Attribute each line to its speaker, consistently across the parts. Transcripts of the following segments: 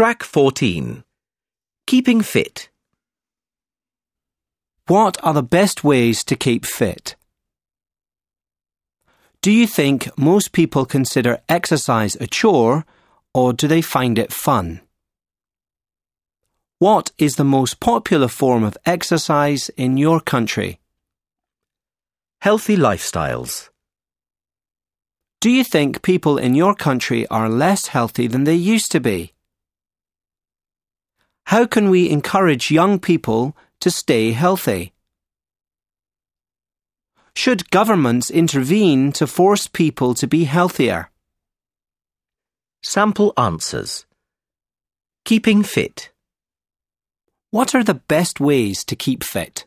Speaker 1: Track 14 Keeping Fit.
Speaker 2: What are the best ways to keep fit? Do you think most people consider exercise a chore or do they find it fun? What is the most popular form of exercise in your country?
Speaker 1: Healthy lifestyles.
Speaker 2: Do you think people in your country are less healthy than they used to be? How can we encourage young people to stay healthy? Should governments intervene to force people to be healthier?
Speaker 1: Sample answers. Keeping fit.
Speaker 2: What are the best ways to keep fit?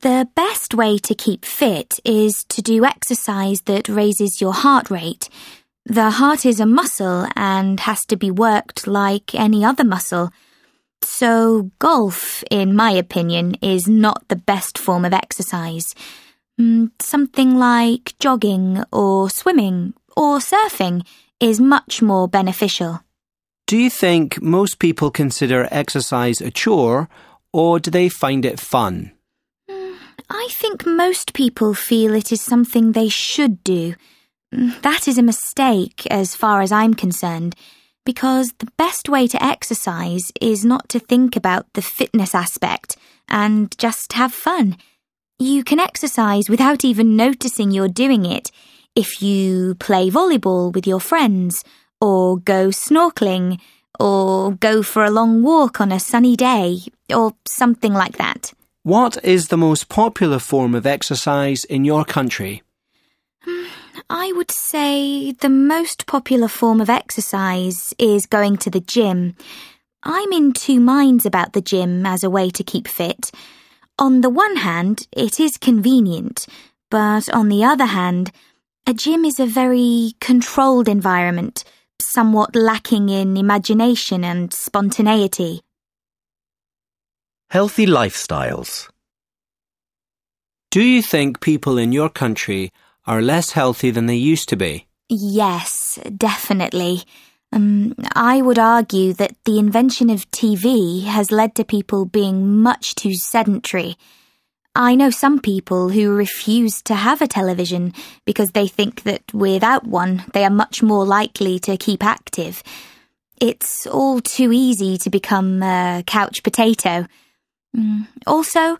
Speaker 3: The best way to keep fit is to do exercise that raises your heart rate. The heart is a muscle and has to be worked like any other muscle. So, golf, in my opinion, is not the best form of exercise. Mm, something like jogging or swimming or surfing is much more beneficial.
Speaker 2: Do you think most people consider exercise a chore or do they find it fun?
Speaker 3: I think most people feel it is something they should do. Mm, that is a mistake as far as I'm concerned, because the best way to exercise is not to think about the fitness aspect and just have fun. You can exercise without even noticing you're doing it if you play volleyball with your friends, or go snorkeling, or go for a long walk on a sunny day, or something like that.
Speaker 2: What is the most popular form of exercise in your country?
Speaker 3: I would say the most popular form of exercise is going to the gym. I'm in two minds about the gym as a way to keep fit. On the one hand, it is convenient, but on the other hand, a gym is a very controlled environment, somewhat lacking in imagination and spontaneity.
Speaker 1: Healthy lifestyles.
Speaker 2: Do you think people in your country are less healthy than they used to be?
Speaker 3: Yes, definitely. Um, I would argue that the invention of TV has led to people being much too sedentary. I know some people who refuse to have a television because they think that without one they are much more likely to keep active. It's all too easy to become a couch potato. Mm, also,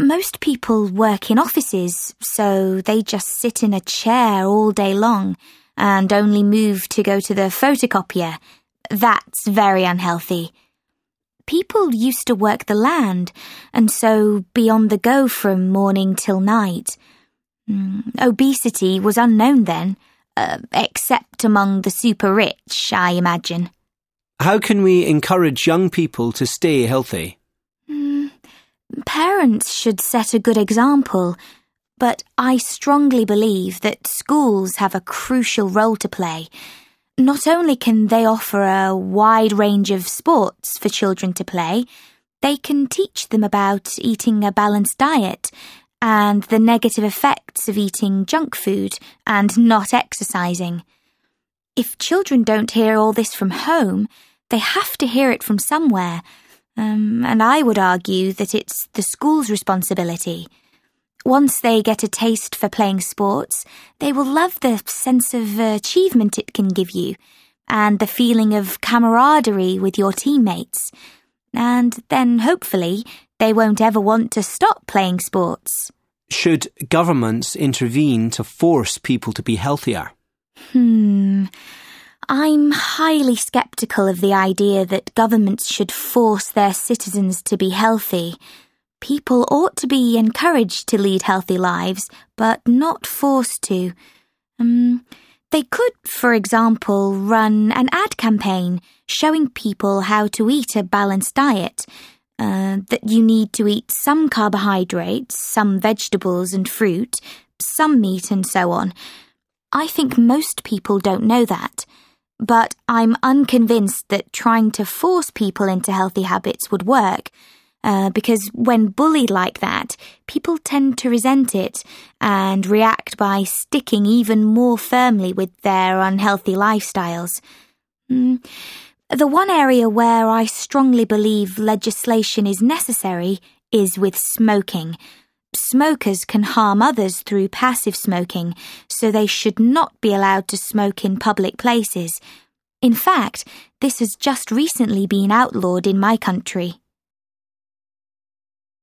Speaker 3: most people work in offices, so they just sit in a chair all day long and only move to go to the photocopier. That's very unhealthy. People used to work the land and so be on the go from morning till night. Mm, obesity was unknown then, uh, except among the super rich, I imagine.
Speaker 2: How can we encourage young people to stay healthy?
Speaker 3: Parents should set a good example, but I strongly believe that schools have a crucial role to play. Not only can they offer a wide range of sports for children to play, they can teach them about eating a balanced diet and the negative effects of eating junk food and not exercising. If children don't hear all this from home, they have to hear it from somewhere um, and I would argue that it's the school's responsibility. Once they get a taste for playing sports, they will love the sense of achievement it can give you and the feeling of camaraderie with your teammates. And then hopefully they won't ever want to stop playing sports.
Speaker 2: Should governments intervene to force people to be healthier?
Speaker 3: Hmm. I'm highly sceptical of the idea that governments should force their citizens to be healthy. People ought to be encouraged to lead healthy lives, but not forced to. Um, they could, for example, run an ad campaign showing people how to eat a balanced diet. Uh, that you need to eat some carbohydrates, some vegetables and fruit, some meat, and so on. I think most people don't know that. But I'm unconvinced that trying to force people into healthy habits would work. Uh, because when bullied like that, people tend to resent it and react by sticking even more firmly with their unhealthy lifestyles. Mm. The one area where I strongly believe legislation is necessary is with smoking. Smokers can harm others through passive smoking, so they should not be allowed to smoke in public places. In fact, this has just recently been outlawed in my country.